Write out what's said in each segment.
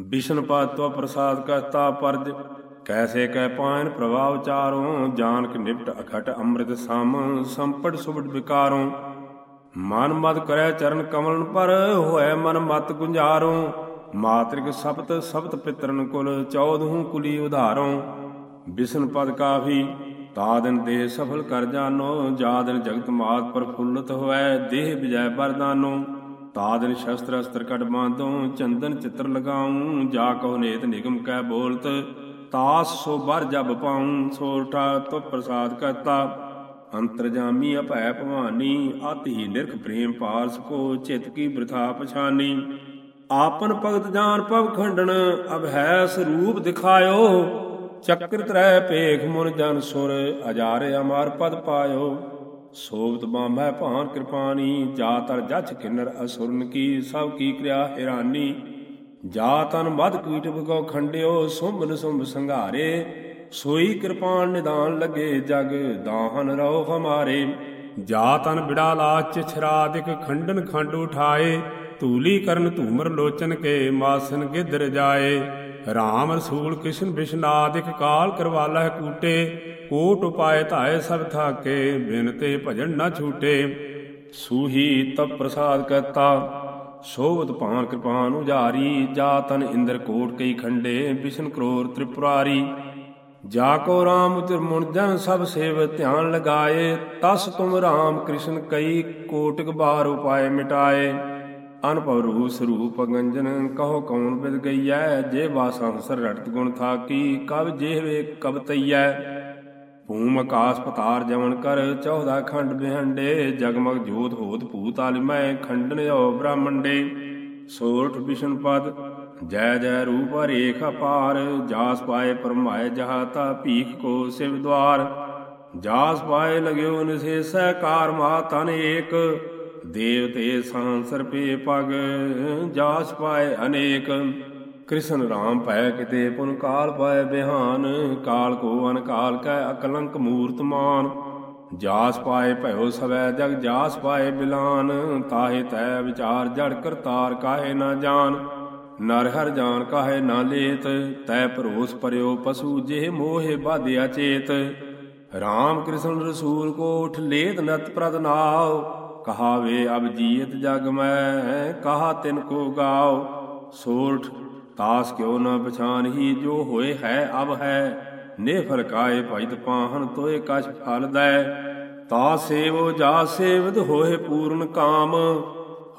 ਵਿਸ਼ਨ ਪਾਤਵਾ ਪ੍ਰਸਾਦ ਕਹਤਾ ਪਰਜ, ਕੈਸੇ ਕਹਿ ਪਾਇਨ ਪ੍ਰਭਾਵ ਚਾਰੋਂ ਜਾਨਕ ਨਿਪਟ ਅਖਟ ਅੰਮ੍ਰਿਤ ਸਮ, ਸੰਪਟ ਸੁਭਟ ਵਿਕਾਰੋਂ। ਮਨ ਮਤ ਕਰੈ ਚਰਨ ਕਮਲਨ ਪਰ ਹੋਇ ਮਨ ਮਤ ਗੁੰਜਾਰੋਂ ਮਾਤ੍ਰਿਕ ਸਬਤ ਸਬਤ ਪਿਤਰਨ ਕੁਲ, ਚੌਦਹੂ ਕੁਲੀ ਉਧਾਰੋਂ। ਬਿਸ਼ਨ ਪਦ ਕਾਫੀ, ਤਾ ਦਿਨ ਦੇਹ ਸਫਲ ਕਰ ਜਾਨੋ ਜਾਦਨ ਜਗਤ ਮਾਤ ਪ੍ਰਫੁੱਲਤ ਹੋਇ ਦੇਹ ਵਿਜੈ ਬਰਦਾਨੋ। ਤਾਦਨ ਸ਼ਸਤਰ ਅਸਤਰ ਕਟ ਬਾਂਧੋ, ਚੰਦਨ ਚਿੱਤਰ ਲਗਾਉ, ਜਾ ਕਹੋ ਨੇਤ ਨਿਗਮ ਕੈ ਬੋਲਤ, ਤਾਸ ਸੋ ਬਰ ਜਬ ਪਾਉਂ ਸੋਠਾ ਤੋ ਪ੍ਰਸਾਦ ਕਰਤਾ। ਅੰਤਰਜਾਮੀ ਅਭੈ ਭਵਾਨੀ ਆਤਿ ਨਿਰਖ ਪ੍ਰੇਮ ਪਾਰਸ ਕੋ, ਚਿਤ ਕੀ ਬ੍ਰਿਥਾ ਪਛਾਨੀ। ਆਪਨ ਭਗਤ ਜਾਨ ਪਵ ਖੰਡਨ ਅਭੈ ਸਰੂਪ ਦਿਖਾਇਓ। ਚੱਕਰ ਤਰੈ ਭੇਖ ਮੁਨ ਜਨ ਸੁਰ, ਅਜਾਰੇ ਅਮਾਰ ਪਦ ਪਾਇਓ। ਸੋਭਤ ਬਾਂਭੈ ਭਾਨ ਕਿਰਪਾਨੀ ਜਾ ਤਰ ਜਛ ਕਿਨਰ ਅਸੁਰਨ ਕੀ, ਸਭ ਕੀ ਕਿਰਿਆ ਹੈਰਾਨੀ। ਜਾ ਤਨ ਮਦ ਕੀਟ ਬਗੋ ਖੰਡਿਓ ਸੁੰਭਨ ਸੁੰਭ ਸੰਘਾਰੇ। ਸੋਈ ਕਿਰਪਾਨ ਨਿਦਾਨ ਲਗੇ ਜਗ, ਦਾਹਨ ਰਹੁ ਹਮਾਰੇ। ਜਾ ਤਨ ਬਿੜਾ ਲਾਚ ਛਰਾਦਿਕ ਖੰਡਨ ਖੰਡ ਉਠਾਏ, ਧੂਲੀ ਕਰਨ ਧੂਮਰ ਲੋਚਨ ਕੇ ਮਾਸਨ ਗਿੱਧਰ ਜਾਏ। ਰਾਮ ਰਸੂਲ ਕ੍ਰਿਸ਼ਨ ਬਿਸ਼ਨਾਦਿਕ ਕਾਲ ਕਰਵਾਲਾ ਹੈ ਕੂਟੇ, ਕੋਟ ਉਪਾਏ ਧਾਏ ਸਭ ਥਾਕੇ ਬਿਨ ਤੇ ਭਜਨ ਨਾ ਛੂਟੇ। ਸੂਹੀ ਤਪ ਪ੍ਰਸਾਦ ਕਰਤਾ, ਸੋਵਤ ਭਾਨ ਕਿਰਪਾਨ ਉਜਾਰੀ, ਜਾ ਤਨ ਇੰਦਰ ਕੋਟ ਕਈ ਖੰਡੇ ਵਿਸ਼ਨ ਕਰੋਰ ਤ੍ਰਿਪੁਰਾਰੀ। ਜਾ ਕੋ ਰਾਮ ਤਿਰਮੁਣ ਜਨ ਸਭ ਸੇਵ ਧਿਆਨ ਲਗਾਏ, ਤਸ ਤੁਮ ਰਾਮ ਕ੍ਰਿਸ਼ਨ ਕਈ ਕੋਟਿਕ ਬਾਰ ਉਪਾਏ ਮਿਟਾਏ। ਅਨਭਵ ਰੂਪ ਸਰੂਪ ਗੰਜਨ, ਕਹੋ ਕੌਣ ਬਿਦ ਗਈਐ? ਜੇ ਵਾਸਾ ਹੰਸਰ ਰਟਤ ਗੁਣ ਥਾਕੀ, ਕਬ ਜਿਹਵੇ ਕਬ ਭੂਮ ਆਕਾਸ ਪਤਾਰ ਜਵਨ ਕਰ 14 ਖੰਡ ਬਿਹੰਡੇ, ਜਗਮਗ ਜੋਤ ਹੋਤ ਭੂਤ ਆਲਿਮੈ ਖੰਡਨਿਓ ਬ੍ਰਾਹਮੰਡੇ। ਸੋਰਠ ਵਿਸ਼ਨ ਪਦ, ਜੈ ਜੈ ਰੂਪ ਰੇਖ ਅਪਾਰ, ਜਾਸ ਪਾਏ ਪਰਮਾਏ ਜਹਾਤਾ, ਭੀਖ ਕੋ ਸਿਵ ਦਵਾਰ। ਜਾਸ ਪਾਏ ਲਗਿਓ ਨਿਸ਼ੇ ਸਹਿਕਾਰ ਮਾ ਤਨ ਏਕ ਦੇਵਤੇ ਸਾਂਸਰ ਪੇ ਪਗ, ਜਾਸ ਪਾਏ ਅਨੇਕ। ਕ੍ਰਿਸ਼ਨ ਰਾਮ ਭੈ ਕਿਤੇ ਪੁਨ ਕਾਲ ਪਾਏ ਬਿਹਾਨ, ਕਾਲ ਕੋ ਅਨਕਾਲ ਕੈ ਅਕਲੰਕ ਮੂਰਤ ਮਾਨ। ਜਾਸ ਪਾਏ ਭਇਓ ਸਵੈ ਜਗ, ਜਾਸ ਪਾਏ ਬਿਲਾਨ, ਤਾਹੇ ਤੈ ਵਿਚਾਰ ਜੜ ਕਰਤਾਰ ਕਾਹੇ ਨਾ ਜਾਣ ਨਰ ਹਰ ਜਾਣ ਕਾਹੇ ਨਾ ਲੇਤ, ਤੈ ਭਰੋਸ ਪਰਿਓ ਪਸੂ ਜਿਹ ਮੋਹਿ ਬਾਧਿਆ ਚੇਤ। ਰਾਮ ਕ੍ਰਿਸ਼ਨ ਰਸੂਲ ਕੋ ਉਠ ਲੇਤ ਨਤ ਪ੍ਰਦ ਨਾਉ ਕਹਾਵੇ, ਅਬ ਜੀਤ ਜਗ ਮੈਂ, ਕਹਾ ਤਿਨ ਕੋ ਗਾਓ। ਸੋਰਠ, ਤਾਸ ਕਿਉ ਨ ਪਛਾਨਹੀ ਜੋ ਹੋਏ ਹੈ, ਅਬ ਹੈ। ਨੇ ਫਰਕਾਏ ਭਜਤ ਪਾਹਨ, ਤੋਏ ਕਛ ਫਲ ਦੈ। ਤਾ ਸੇਵੋ, ਜਾ ਸੇਵਦ ਹੋਏ ਪੂਰਨ ਕਾਮ।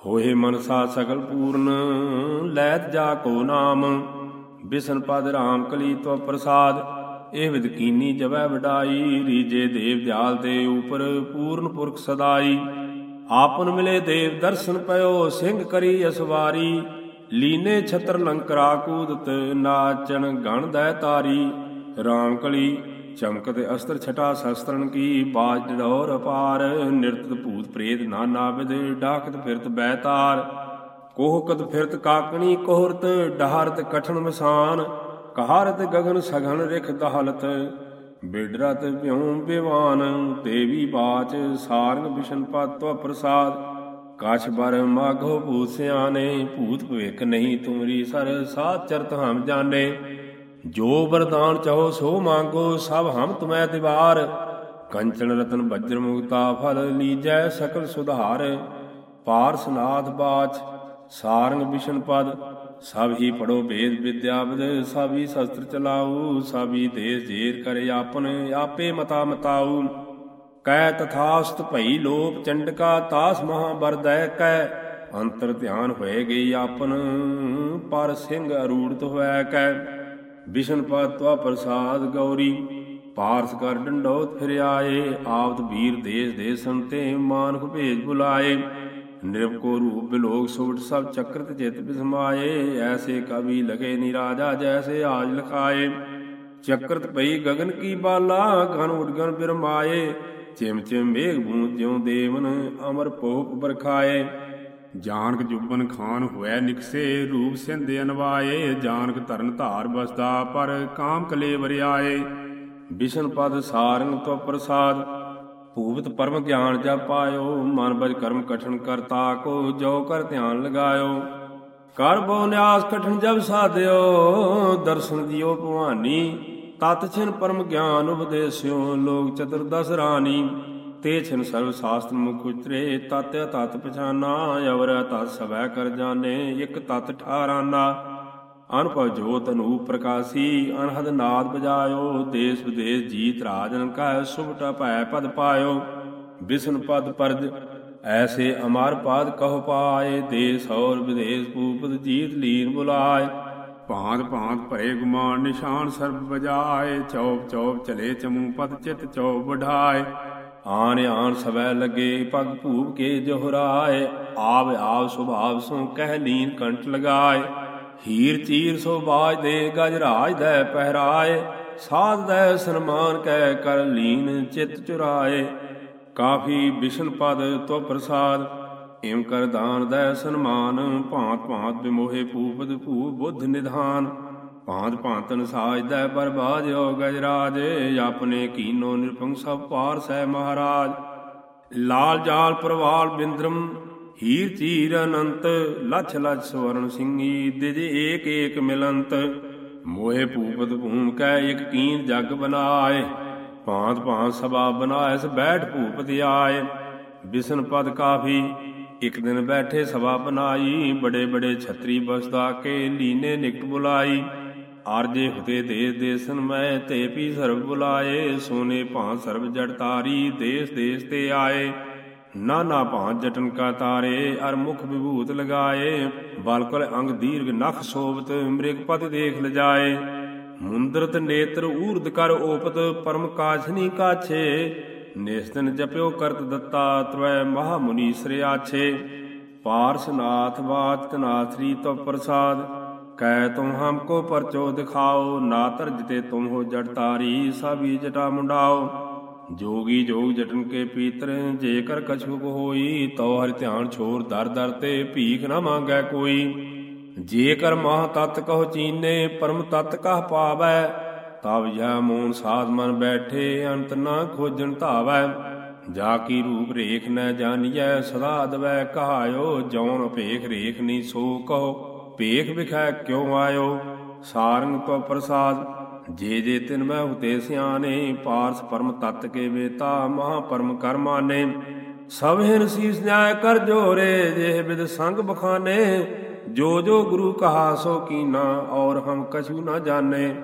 ਹੋਏ ਮਨਸਾ ਸਗਲ ਪੂਰਨ, ਲੈਤ ਜਾ ਕੋ ਨਾਮ। ਬਿਸਨ ਪਦ ਰਾਮ ਕਲੀ ਤੋ ਪ੍ਰਸਾਦ, ਇਹ ਵਿਦਕੀਨੀ ਜਵੈ ਵਡਾਈ। ਰੀਜੇ ਦੇਵ ਦਿਆਲ ਦੇ ਉਪਰ ਪੂਰਨ ਪੁਰਖ ਸਦਾਈ। ਆਪਨ ਮਿਲੇ ਦੇਵ ਦਰਸ਼ਨ ਪਇਓ, ਸਿੰਘ ਕਰੀ ਅਸਵਾਰੀ। ਲੀਨੇ ਛਤਰ ਲੰਕਰਾ ਕੂਦਤ ਨਾਚਣ ਗਣ ਦੈ ਤਾਰੀ। ਰਾਮ ਕਲੀ, ਚਮਕਤ ਅਸਤਰ ਛਟਾ ਸ਼ਸਤਰਨ ਕੀ, ਬਾਜ ਡੋਰ ਅਪਾਰ। ਨਿਰਤਤ ਭੂਤ ਪ੍ਰੇਤ ਨਾਨਾ ਵਿਦ, ਡਾਕਤ ਫਿਰਤ ਬੈਤਾਰ। ਕੋਹਕਤ ਫਿਰਤ ਕਾਕਣੀ ਕੋਹਰਤ, ਡਹਾਰਤ ਕਠਨ ਮਸਾਨ। ਕਹਾਰਤ ਗਗਨ ਸਗਨ ਰਿਖ ਦਹਲਤ। ਬਿਡਰਤ ਭਿਉ ਬਿਵਾਨ ਦੇਵੀ ਬਾਚ ਸਾਰੰਗ ਬਿਸ਼ਨ ਪਤਵ ਪ੍ਰਸਾਦ। ਕਾਛ ਬਰ ਮਾਘੋ ਭੂਤ ਨੇ ਭੂਤ ਭਵੇਕ ਨਹੀਂ ਤੁਮਰੀ ਸਰ ਸਾਥ ਚਰਤ ਹਮ ਜਾਣੇ। ਜੋ ਵਰਦਾਨ ਚਾਹੋ ਸੋ ਮੰਗੋ, ਸਭ ਹਮ ਤੁਮੈ ਦਿਵਾਰ ਕੰਚਨ ਰਤਨ, ਵਜਰ ਮੁਕਤਾ, ਫਲ ਲੀਜੈ ਸਕਲ ਸੁਧਾਰ। ਪਾਰਸਨਾਥ ਬਾਚ ਸਾਰੰਗ ਵਿਸ਼ਨ ਪਦ, ਸਭ ਹੀ ਪੜੋ ਵੇਦ ਵਿਦਿਆ ਸਭ ਹੀ ਸ਼ਸਤਰ ਚਲਾਉ ਸਭ ਹੀ ਦੇਸ ਜੇਰ ਕਰੇ ਆਪਨ, ਆਪੇ ਮਤਾ ਮਤਾਉ ਕੈ ਤਥਾਸਤ ਭਈ ਲੋਪ ਚੰਡਕਾ ਤਾਸ ਮਹਾ ਬਰਦੈ ਕੈ ਅੰਤਰ ਧਿਆਨ ਹੋਏ ਗਈ ਆਪਨ, ਪਰ ਸਿੰਘ ਅਰੂੜਤ ਹੋਇ ਕੈ ਵਿਸ਼ਨ ਪਤਵਾ ਪ੍ਰਸਾਦ ਗੌਰੀ, ਪਾਰਸ ਕਰ ਡੰਡੋਤ ਫਿਰ ਆਏ ਆਪਤ ਵੀਰ ਦੇਸ ਦੇ ਸੰਤੇ ਮਾਨਕ ਭੇਜ ਬੁਲਾਏ। ਨਿਰਭ ਕੋ ਰੂਪ ਬਿਲੋਕ ਸੁਵਟ ਸਭ ਚਕਰਤ ਚਿਤ ਬਿਸਮਾਏ, ਐਸੇ ਕਵੀ ਲਗੇ ਨਿਰਾਜਾ ਜੈਸੇ ਆਜ ਲਖਾਏ। ਚਕਰਤ ਪਈ ਗਗਨ ਕੀ ਬਾਲਾ, ਘਨ ਉਡਗਨ ਬਿਰਮਾਏ। ਚਿਮ ਚਿਮ ਮੇਘ ਬੂੰਦ ਜਿਉ ਦੇਵਨ ਅਮਰ ਪੋਪ ਬਰਖਾਏ। ਜਾਨਕ ਜੁਬਨ ਖਾਨ ਹੋਇ ਨਿਕਸੇ, ਰੂਪ ਸਿੰਧ ਅਨਵਾਏ। ਜਾਨਕ ਧਰਨ ਧਾਰ ਬਸਦਾ, ਪਰ ਕਾਮ ਕਲੇ ਵਰਿਆਏ। ਬਿਸ਼ਨ ਪਦ ਸਾਰੰਗ ਤੋ ਪ੍ਰਸਾਦ ਭੂਪਤ ਪਰਮ ਗਿਆਨ ਜਾ ਪਾਇਓ, ਮਨ ਬਜ ਕਰਮ ਕਠਨ ਕਰਤਾ ਕੋ ਜੋ ਕਰ ਧਿਆਨ ਲਗਾਇਓ। ਕਰ ਬੋ ਨਿਆਸ ਕਠਨ ਜਬ ਸਾਧਿਓ, ਦਰਸ਼ਨ ਦਿਓ ਭਵਾਨੀ। ਤਤ ਛਿਨ ਪਰਮ ਗਿਆਨ ਉਪਦੇਸਿਓ, ਲੋਕ ਚਤੁਰਦਸ ਰਾਣੀ ਤੇ ਛਿਨ ਸਰਬ ਸਾਸਤਰ ਮੁਖ ਉਤਰੇ ਤਤ ਤਤ ਪਛਾਨਾ, ਅਵਰ ਤਤ ਸਵੈ ਕਰ ਜਾਣੇ, ਇਕ ਤਤ ਠਾਰਾਨਾ। ਅਨੁਭਵ ਜੋਤ ਅਨੂਪ ਪ੍ਰਕਾਸ਼ੀ, ਅਨਹਦ ਨਾਦ ਬਜਾਇਓ, ਦੇਸ ਵਿਦੇਸ ਜੀਤ ਰਾਜਨ ਕਾ ਸੁਭਟ ਭੈ ਪਦ ਪਾਇਓ। ਵਿਸ਼ਨ ਪਦ ਪਰਜ, ਐਸੇ ਅਮਰ ਪਾਦ ਕਹ ਪਾਏ, ਦੇਸ ਔਰ ਵਿਦੇਸ ਪੂਪਤ ਜੀਤ ਲੀਨ ਬੁਲਾਏ। ਭਾਂਤ ਭਾਂਤ ਭਰੇ ਗੁਮਾਨ ਨਿਸ਼ਾਨ ਸਰਬ ਬਜਾਏ ਚੌਪ ਚੌਪ ਚਲੇ ਚਮੂ ਪਦ ਚਿਤ ਚੌਪ ਵਢਾਏ। ਆਨ ਆਨ ਸਵੈ ਲਗੇ ਪਗ ਭੂਪ ਕੇ ਜੋਹਰਾਏ, ਆਵ ਆਵ ਸੁਭਾਵ ਸੋ ਕਹਿ ਲੀਨ ਕੰਟ ਲਗਾਏ। ਹੀਰ ਚੀਰ ਸੋ ਬਾਜ ਦੇ ਗਜ ਰਾਜ ਦੇ ਪਹਿਰਾਏ, ਸਾਧ ਦੇ ਸਨਮਾਨ ਕਹਿ ਕਰ ਲੀਨ ਚਿਤ ਚੁਰਾਏ। ਕਾਫੀ ਬਿਸ਼ਨ ਪਦ ਤੋ ਪ੍ਰਸਾਦ ਏਮ ਕਰ ਦਾਨ ਦੇ ਸਨਮਾਨ, ਭਾਂਤ ਭਾਂਤ ਬਿਮੋਹੇ ਪੂਪਦ ਭੂ ਬੁੱਧ ਨਿਧਾਨ। ਭਾਂਤ ਭਾਂਤਨ ਸਾਜਦਾ ਬਰਬਾਦ ਹੋ ਗਜਰਾਜ ਆਪਣੇ ਕੀਨੋ ਨਿਰਪੰਗ ਸਭ ਪਾਰ ਸਹਿ ਮਹਾਰਾਜ। ਲਾਲ ਜਾਲ ਪ੍ਰਵਾਲ ਬਿੰਦਰਮ ਹੀਰ ਚੀਰ ਅਨੰਤ, ਲਛ ਲਛ ਸਵਰਨ ਸਿੰਘੀ ਦਿਜ ਏਕ ਏਕ ਮਿਲੰਤ। ਮੋਹਿ ਭੂਪਤ ਭੂਮ ਕੈ ਇਕ ਕੀਨ ਜਗ ਬਨਾਏ, ਭਾਂਤ ਭਾਂਤ ਸਭਾ ਬਨਾਇਸ ਬੈਠ ਭੂਪਤ ਆਏ। ਬਿਸ਼ਨ ਪਦ ਕਾਫੀ, ਇਕ ਦਿਨ ਬੈਠੇ ਸਭਾ ਬਨਾਈ, ਬੜੇ ਬੜੇ ਛਤਰੀ ਬਸਦਾ ਕੇ ਲੀਨੇ ਨਿਕਟ ਬੁਲਾਈ। ਆਰਜੇ ਹੁਤੇ ਦੇਸ ਦੇਸਨ ਮੈਂ ਤੇ ਪੀ ਸਰਬ ਬੁਲਾਏ, ਸੋਨੇ ਭਾਂ ਸਰਬ ਜੜ ਤਾਰੀ ਦੇਸ ਦੇਸ ਤੇ ਆਏ। ਨਾਨਾ ਭਾਂ ਜਟਨ ਕਾ ਤਾਰੇ, ਅਰ ਮੁਖ ਵਿਭੂਤ ਲਗਾਏ। ਬਲਕਲ ਅੰਗ ਦੀਰਘ ਨਖ ਸੋਬਤ ਮ੍ਰਿਗ ਦੇਖ ਲਜਾਏ। ਮੁੰਦਰਤ ਨੇਤਰ ਊਰਦ ਕਰ ਓਪਤ, ਪਰਮ ਕਾਛਨੀ ਕਾਛੇ। ਨਿਸਤਨ ਜਪਿਓ ਕਰਤ ਦਿੱਤਾ, ਤ੍ਰੈ ਮਹਾ ਮੁਨੀ ਸ੍ਰਿਆਛੇ ਪਾਰਸਨਾਥ ਬਾਤ ਨਾਥਰੀ ਤੋ ਪ੍ਰਸਾਦ, ਕੈ ਤੁਮ ਹਮਕੋ ਪਰਚੋ ਦਿਖਾਓ। ਨਾ ਤਰਜ ਤੇ ਤੁਮ ਹੋ ਜੜ ਤਾਰੀ ਸਭੀ ਜਟਾ ਮੁੰਡਾਓ। ਜੋਗੀ ਜੋਗ ਜਟਨ ਕੇ ਪੀਤਰ, ਜੇਕਰ ਕਰ ਹੋਈ ਤੋ ਹਰਿ ਧਿਆਨ ਛੋਰ ਦਰ ਦਰ ਤੇ ਭੀਖ ਨਾ ਮੰਗੈ ਕੋਈ। ਜੇਕਰ ਕਰ ਮਹ ਤਤ ਕਹੋ ਚੀਨੇ, ਪਰਮ ਤਤ ਕਹ ਪਾਵੈ। ਤਬ ਯਾ ਮੂਨ ਸਾਧ ਮਨ ਬੈਠੇ, ਅੰਤ ਨਾ ਖੋਜਣ ਧਾਵੈ। ਜਾ ਕੀ ਰੂਪ ਰੇਖ ਨ ਜਾਣੀਐ ਸਦਾ ਦਵੈ ਕਹਾਇਓ, ਜਉਨ ਭੇਖ ਰੇਖ ਨੀ ਸੋ ਕਹੋ। ਭੇਖ ਵਿਖੈ ਕਿਉ ਆਇਓ? ਸਾਰੰਗ ਤੋਂ ਪ੍ਰਸਾਦ ਜੇ ਜੇ ਤਿਨ ਮੈਂ ਹੁਤੇ ਸਿਆਨੇ ਪਾਰਸ ਪਰਮ ਤਤ ਕੇ ਵੇਤਾ, ਮਹਾ ਪਰਮ ਕਰਮਾਨੇ ਸਭ ਹਿਨ ਸੀਸ ਨਿਆਇ ਕਰ ਜੋਰੇ, ਜੇ ਬਿਦ ਸੰਗ ਬਖਾਨੇ। ਜੋ ਜੋ ਗੁਰੂ ਕਹਾ ਸੋ ਕੀਨਾ, ਔਰ ਹਮ ਕਛੂ ਨਾ ਜਾਣੇ।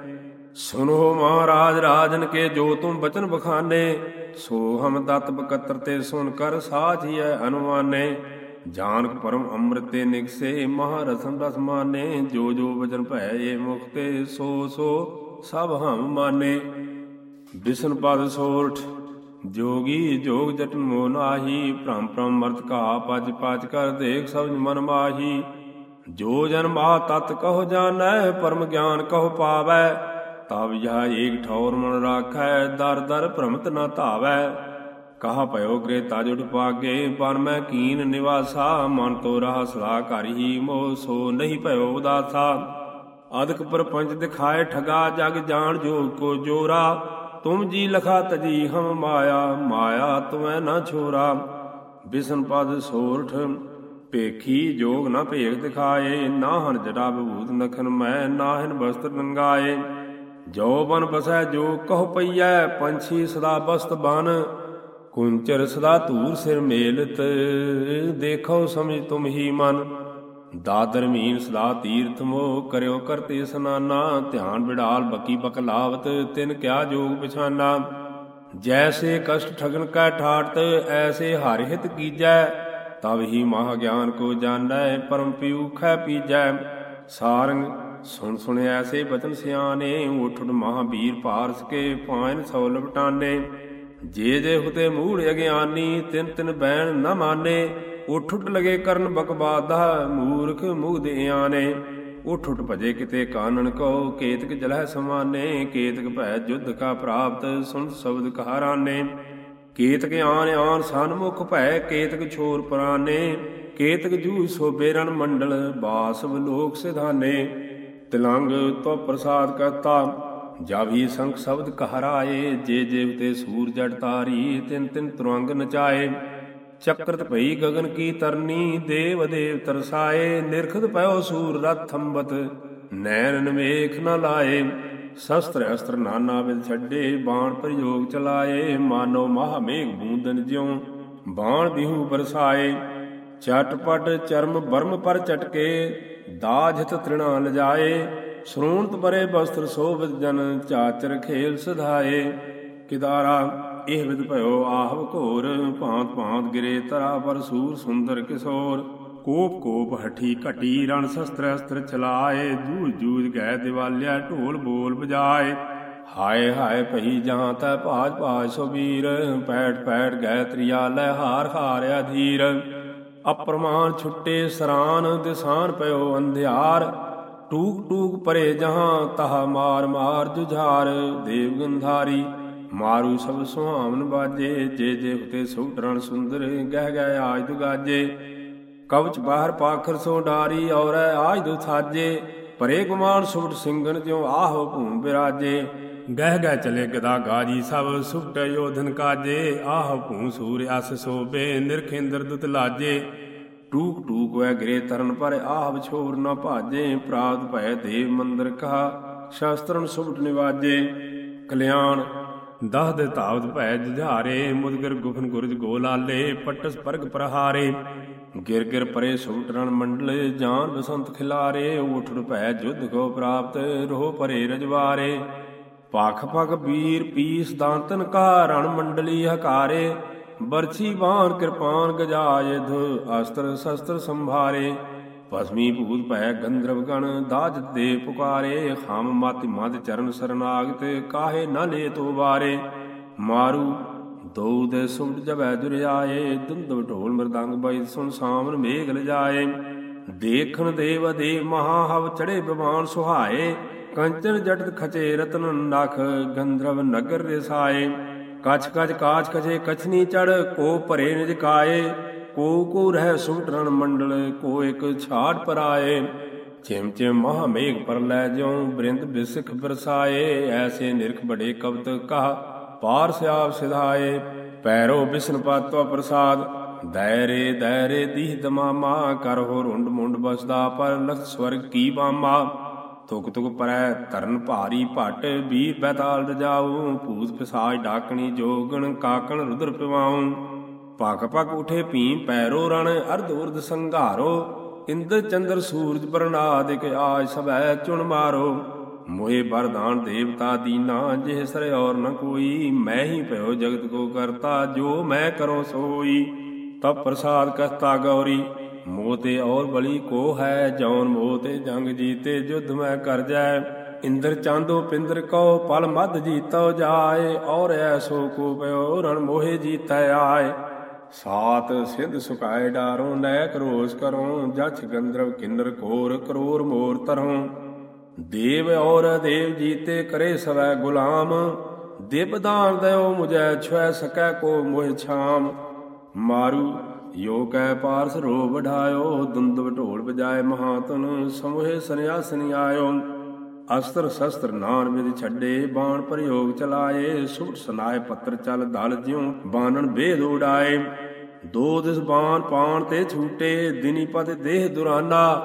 ਸੁਨੋ ਮਹਾਰਾਜ ਰਾਜਨ ਕੇ ਜੋ ਤੁਮ ਬਚਨ ਬਖਾਨੇ। ਸੋ ਹਮ ਦਤ ਬਕਤਰ ਤੇ ਸੁਨ ਕਰ ਸਾਧੀਐ ਅਨੁਮਾਨੇ। ਜਾਨਕ ਪਰਮ ਅੰਮ੍ਰਿਤੇ ਨਿਕਸੇ ਮਹਾਰਸਮ ਰਸ ਮਾਨੇ। ਜੋ ਜੋ ਵਚਨ ਭੈ ਮੁਖਤੇ ਸੋ ਸੋ ਸਭ ਹਮ ਮਾਨੇ। ਬਿਸ਼ਨ ਪਦ ਸੋਰਠ ਜੋਗੀ ਜੋਗ ਜਟਨ ਮੋ ਨਾਹੀ, ਭ੍ਰਮ ਭ੍ਰਮ ਮਰਤ ਕਾ ਪਜ ਪਜ ਕਰ ਦੇਖ ਸਭ ਮਨ ਮਾਹੀ। ਜੋ ਜਨ ਮਾ ਤਤ ਕਹੋ ਜਾਣੈ, ਪਰਮ ਗਿਆਨ ਕਹੋ ਪਾਵੈ। ਤਬ ਯਹ ਏਕ ਠੌਰ ਮਨ ਰਾਖੈ, ਦਰ ਦਰ ਭ੍ਰਮਤ ਨ ਧਾਵੈ। ਕਹਾ ਭਇਓ ਗ੍ਰੇ ਤਾਜੁੜ ਪਾਗੇ ਪਰ ਮੈਂ ਕੀਨ ਨਿਵਾਸਾ, ਮਨ ਤੋ ਰਹਾ ਸਲਾ ਘਰ ਹੀ ਮੋ ਸੋ, ਨਹੀਂ ਭਇਓ ਉਦਾਸਾ। ਅਦਕ ਪਰਪੰਚ ਦਿਖਾਏ ਠਗਾ ਜਗ ਜਾਣ ਜੋ ਕੋ ਜੋਰਾ। ਤੁਮ ਜੀ ਲਖਾ ਤਜੀ ਹਮ ਮਾਇਆ ਮਾਇਆ ਤੁਮੈ ਨਾ ਛੋਰਾ। ਬਿਸ਼ਨ ਪਦ ਸੋਰਠ ਪੇਖੀ ਜੋਗ ਨਾ ਭੇਖ ਦਿਖਾਏ। ਨਾ ਹਨ ਜੜਾ ਬਭੂਤ ਨਖਨ ਮੈਂ ਨਾ ਹਨ ਬਸਤਰ ਨੰਗਾਏ। ਜੋ ਬਨ ਬਸੈ ਜੋ ਕਹ ਪਈਐ, ਪੰਛੀ ਸਦਾ ਬਸਤ ਬਨ। ਕੁੰਚਰ ਸਦਾ ਧੂਰ ਸਿਰ ਮੇਲਤ, ਦੇਖੋ ਸਮਝ ਤੁਮ ਹੀ ਮਨ। ਦਾਦਰ ਮੀਨ ਸਦਾ ਤੀਰਥ ਮੋ ਕਰਿਓ ਕਰਤੇ ਸਨਾਨਾ, ਧਿਆਨ ਬਿੜਾਲ ਬਕੀ ਬਕ ਲਾਵਤ ਤਿਨ ਕਿਆ ਜੋਗ ਪਛਾਨਾ ਜੈਸੇ ਕਸ਼ਟ ਠਗਨ ਕਾ ਠਾਟ ਐਸੇ ਹਰਿ ਹਿਤ ਕੀਜੈ। ਤਬ ਹੀ ਮਹਾ ਗਿਆਨ ਕੋ ਜਾਣੈ, ਪਰਮ ਪਿਉਖੈ ਪੀਜੈ। ਸਾਰੰਗ, ਸੁਣ ਸੁਣ ਐਸੇ ਬਚਨ ਸਿਆਣੇ ਉਠ ਉਠ ਮਹਾਬੀਰ ਪਾਰਸ ਕੇ ਪਾਇਨ ਸੌ ਲਪਟਾਨੇ। ਜੇ ਜੇ ਹੁਤੇ ਮੂੜ ਅਗਿਆਨੀ, ਤਿਨ ਤਿਨ ਬੈਣ ਨ ਮਾਨੇ। ਉਠ ਲਗੇ ਕਰਨ ਬਕਬਾਦਾ ਮੂਰਖ ਮੁਗਧ ਆਨੇ ਉਠੁੱਟ ਭਜੇ ਕਿਤੇ ਕਾਨਣ ਕੋ ਕੇਤਕ ਜਲਹਿ ਸਮਾਨੇ। ਕੇਤਕ ਭੈ ਜੁਧ ਕਾ ਪ੍ਰਾਪਤ, ਸੁਣ ਸ਼ਬਦ ਕਹਾਰਾਨੇ। ਕੇਤਕ ਆਨ ਆਨ ਸਨਮੁਖ ਭੈ, ਕੇਤਕ ਛੋਰ ਪ੍ਰਾਨੇ। ਕੇਤਕ ਜੂ ਸੋਬੇ ਰਣ ਮੰਡਲ, ਬਾਸਵ ਲੋਕ ਸਿਧਾਨੇ। ਤਿਲੰਗ ਤੋ ਪ੍ਰਸਾਦ ਕਰਤਾ, ਜਾਵੀ ਸੰਖ ਸ਼ਬਦ ਕਹਰਾਏ। ਜੇ ਜੇਵ ਤੇ ਸੂਰ ਜੜ ਤਾਰੀ ਤਿੰਨ ਤਿੰਨ ਤੁਰੰਗ ਨਚਾਏ। ਚੱਕਰਤ ਭਈ ਗਗਨ ਕੀ ਤਰਨੀ, ਦੇਵ ਦੇਵ ਤਰਸਾਏ ਨਿਰਖਤ ਪਇਓ ਸੂਰ ਰਥ ਥੰਬਤ ਨੈਣ ਨਵੇਖ ਨ ਲਾਏ, ਸ਼ਸਤਰ ਅਸਤਰ ਨਾਨਾ ਵਿਦ ਛੱਡੇ, ਬਾਣ ਪ੍ਰਯੋਗ ਚਲਾਏ, ਮਾਨੋ ਮਹਾ ਮੇਘ ਬੂੰਦਨ ਜਿਉ, ਬਾਣ ਬਿਹੂ ਬਰਸਾਏ। ਚਟਪਟ ਚਰਮ ਬਰਮ ਪਰ ਚਟਕੇ ਦਾਜਤ ਤ੍ਰਿਣਾ ਲਜਾਏ, ਸ਼ਰੂਣਤ ਪਰੇ ਬਸਤਰ ਸੋਭਿਤ ਜਨ, ਚਾਚਰ ਖੇਲ ਸਧਾਏ। ਕਿਦਾਰਾ ਇਹ ਵਿਦ ਭਇਓ ਆਹਵ ਘੋਰ, ਭਾਂਤ ਭਾਂਤ ਗਿਰੇ ਤਰਾ ਪਰ ਸੂਰ ਸੁੰਦਰ ਕਿਸ਼ੋਰ। ਕੋਪ ਕੋਪ ਹਠੀ ਘਟੀ ਰਣ ਸ਼ਸਤਰ ਅਸਤਰ ਚਲਾਏ, ਜੂਝ ਜੂਝ ਗਏ ਦਿਵਾਲਿਆ ਢੋਲ ਬੋਲ ਬਜਾਏ ਹਾਏ ਹਾਏ ਭਈ ਜਹਾਂ ਤੈ ਭਾਜ ਭਾਜ ਸੋ ਵੀਰ ਪੈਟ ਪੈਟ ਗਏ ਤ੍ਰਿਆ ਲੈ ਹਾਰ ਹਾਰਿਆ ਧੀਰ। ਅਪਰਮਾਨ ਛੁੱਟੇ ਸਰਾਨ, ਦਿਸਾਨ ਪਇਓ ਅੰਧਿਆਰ। ਟੂਕ ਟੂਕ ਪਰੇ ਜਹਾਂ, ਤਹ ਮਾਰ ਮਾਰ ਜੁਝਾਰ, ਦੇਵ ਗੰਧਾਰੀ। ਮਾਰੂ ਸਭ ਸੁਹਾਵਨ ਬਾਜੇ, ਜੇ ਜੇ ਉਤੇ ਸੁਟਰਣ ਸੁੰਦਰ, ਗਹਿ ਗਹਿ ਆਜ ਦੁਗਾਜੇ। ਕਵਚ ਬਾਹਰ ਪਾਖਰ ਸੋ ਡਾਰੀ, ਔਰ ਆਜ ਦੁ ਥਾਜੇ ਪਰੇ ਗੁਮਾਨ ਸੁਟ ਸਿੰਘਨ ਜਿਉ ਆਹੋ ਭੂਮ ਬਿਰਾਜੇ। ਗਹਿ ਗਹਿ ਚਲੇ ਗਦਾ ਗਾਜੀ, ਸਭ ਸੁਟ ਯੋਧਨ ਕਾਜੇ। ਆਹ ਭੂ ਸੂਰ ਅਸ ਸੋਬੇ ਨਿਰਖੇਂਦਰ ਦੁਤ ਲਾਜੇ। ਟੂਕ ਟੂਕ ਵੈ ਗਰੇ ਤਰਨ ਪਰ, ਆਹ ਵਿਛੋਰ ਨ ਭਾਜੇ। ਪ੍ਰਾਤ ਭੈ ਦੇਵ ਮੰਦਰ ਕਹਾ, ਸ਼ਾਸਤਰਨ ਸੁਭਟ ਨਿਵਾਜੇ। ਕਲਿਆਣ ਦਹ ਦੇ ਧਾਵਤ ਭੈ ਜੁਝਾਰੇ, ਮੁਦਗਰ ਗੁਫਨ ਗੁਰਜ ਗੋਲਾਲੇ ਪਟਸ ਪਰਗ ਪ੍ਰਹਾਰੇ। ਗਿਰ ਗਿਰ ਪਰੇ ਸੁਟਰਨ ਮੰਡਲੇ, ਜਾਨ ਬਸੰਤ ਖਿਲਾਰੇ, ਉਠੜ ਭੈ ਜੁਧ ਕੋ ਪ੍ਰਾਪਤ, ਰੋਹ ਪਰੇ ਰਜਵਾਰੇ। ਪਖ ਪਖ ਵੀਰ ਪੀਸ ਦਾੰਤਨ ਕਾ ਰਣ ਮੰਡਲੀ ਹਕਾਰੇ। ਬਰਛੀ ਬਾਣ ਕਿਰਪਾਨ ਗਜਾਇਧ ਅਸਤਰ ਸ਼ਸਤਰ ਸੰਭਾਰੇ। ਭਸਮੀ ਭੂਤ ਭੈ ਗੰਧਰਵ ਗਣ, ਦਾਜ ਦੇ ਪੁਕਾਰੇ, ਹਮ ਮਤ ਮਦ ਚਰਨ ਸਰਨਾਗਤ ਕਾਹੇ ਨ ਲੇ ਤੋ ਬਾਰੇ ਮਾਰੂ ਦੋ ਦੇ ਸੁਮਟ ਜਬੈ ਦੁਰਿਆਏ ਦੁੰਦਵ ਢੋਲ ਮਰਦੰਗ ਬਈ ਸੁਨ ਸਾਮਨ ਮੇਘ ਲਜਾਏ। ਦੇਖਣ ਦੇਵ ਦੇਵ ਮਹਾ ਹਵ ਚੜੇ ਬਿਮਾਨ ਸੁਹਾਏ, ਕੰਚਨ ਜਟਤ ਖਚੇ ਰਤਨ ਨਖ, ਗੰਧਰਵ ਨਗਰ ਰਸਾਏ। ਕਛ ਕਛ ਕਾਚ ਕਛੇ ਕਛਨੀ ਚੜ, ਕੋ ਭਰੇ ਨਿਜ ਕਾਏ। ਕੋ ਕੋ ਰਹਿ ਸੁਟਰਨ ਮੰਡਲ, ਕੋ ਇਕ ਛਾੜ ਪਰਾਏ। ਚਿਮ ਚਿਮ ਮਹਾ ਮੇਘ ਪਰ ਲੈ ਜਿਉ, ਬ੍ਰਿੰਦ ਬਿਸਖ ਬਰਸਾਏ। ਐਸੇ ਨਿਰਖ ਬੜੇ ਕਵਤ ਕਹਾ, ਪਾਰ ਸਿਆਪ ਸਿਧਾਏ। ਪੈਰੋ ਬਿਸ਼ਨ ਪਾਤਵਾ ਪ੍ਰਸਾਦ, ਦੈਰੇ ਦੈਰੇ ਦੀਹ ਦਮਾਮਾ। ਕਰ ਹੋ ਰੁੰਡ ਮੁੰਡ ਬਸਦਾ ਪਰ ਲਖ ਸਵਰਗ ਕੀ ਬਾਮਾ। ਤੁਕ ਤੁਕ ਪਰੈ ਤਰਨ ਭਾਰੀ ਭਟ ਵੀਰ ਬੈਤਾਲ ਰਜਾਉ ਭੂਤ ਪਿਸਾਜ ਡਾਕਣੀ ਜੋਗਣ, ਕਾਕਣ ਰੁਦਰ ਪਿਵਾਉ। ਪਕ ਪਕ ਉਠੇ ਭੀਮ ਪੈਰੋ ਰਣ ਅਰਧ ਉਰਧ ਸੰਘਾਰੋ ਇੰਦਰ ਚੰਦਰ ਸੂਰਜ ਪ੍ਰਣਾਦਿਕ ਆਜ ਸਭੈ ਚੁਣ ਮਾਰੋ। ਮੋਏ ਬਰਦਾਨ ਦੇਵਤਾ ਦੀਨਾ ਜਿਹ ਸਰ ਔਰ ਨ ਕੋਈ, ਮੈਂ ਹੀ ਭਇਓ ਜਗਤ ਕੋ ਕਰਤਾ ਜੋ ਮੈਂ ਕਰੋ ਸੋਈ। ਤਬ ਪ੍ਰਸਾਦ ਕਸਤਾ ਗੌਰੀ ਮੋਤੇ ਔਰ ਬਲੀ ਕੋ ਹੈ ਜੌਨ ਮੋਤੇ ਜੰਗ ਜੀਤੇ ਜੁਧ ਮੈਂ ਕਰ ਜਾਏ। ਇੰਦਰ ਚਾਂਦੋ ਪਿੰਦਰ ਕੋ ਪਲ ਮਦ ਜੀਤੋ ਜਾਏ, ਔਰ ਐਸੋ ਕੋ ਪਇਓ ਰਣ ਮੋਹਿ ਜੀਤੈ ਆਏ। ਸਾਤ ਸਿਧ ਸੁਕਾਏ ਡਾਰੋਂ ਨੈ ਕਰੋਸ ਕਰੋ, ਜਛ ਗੰਧਰਵ ਕਿੰਨਰ ਕੋਰ ਕਰੋਰ ਮੋਰ ਤਰੋਂ। ਦੇਵ ਔਰ ਦੇਵ ਜੀਤੇ ਕਰੇ ਸਵੈ ਗੁਲਾਮ ਦਿਵ ਦਾਨ ਦਇਓ ਮੁਝੈ ਛੈ ਸਕੈ ਕੋ ਮੋਹਿ ਛਾਮ। ਮਾਰੂ, ਯੋ ਕੈ ਪਾਰਸ ਰੋ ਵਢਾਇਓ, ਦੁੰਦਵ ਢੋਲ ਵਜਾਏ ਮਹਾਤਨ, ਸਮੂਹੇ ਸੰਿਆਸਨੀ ਆਇਓ। ਅਸਤਰ ਸ਼ਸਤਰ ਨਾਨ ਵਿਦ ਛੱਡੇ, ਬਾਣ ਪ੍ਰਯੋਗ ਚਲਾਏ। ਸੁਟ ਸੁਨਾਏ ਪੱਤਰ ਚਲ ਦਲ ਜਿਉ ਬਾਨਣ ਬੇਦ ਉਡਾਏ। ਦੋ ਦਿਸ ਬਾਣ ਪਾਣ ਤੇ ਛੂਟੇ, ਦਿਨੀ ਪਤ ਦੇਹ ਦੁਰਾਨਾ।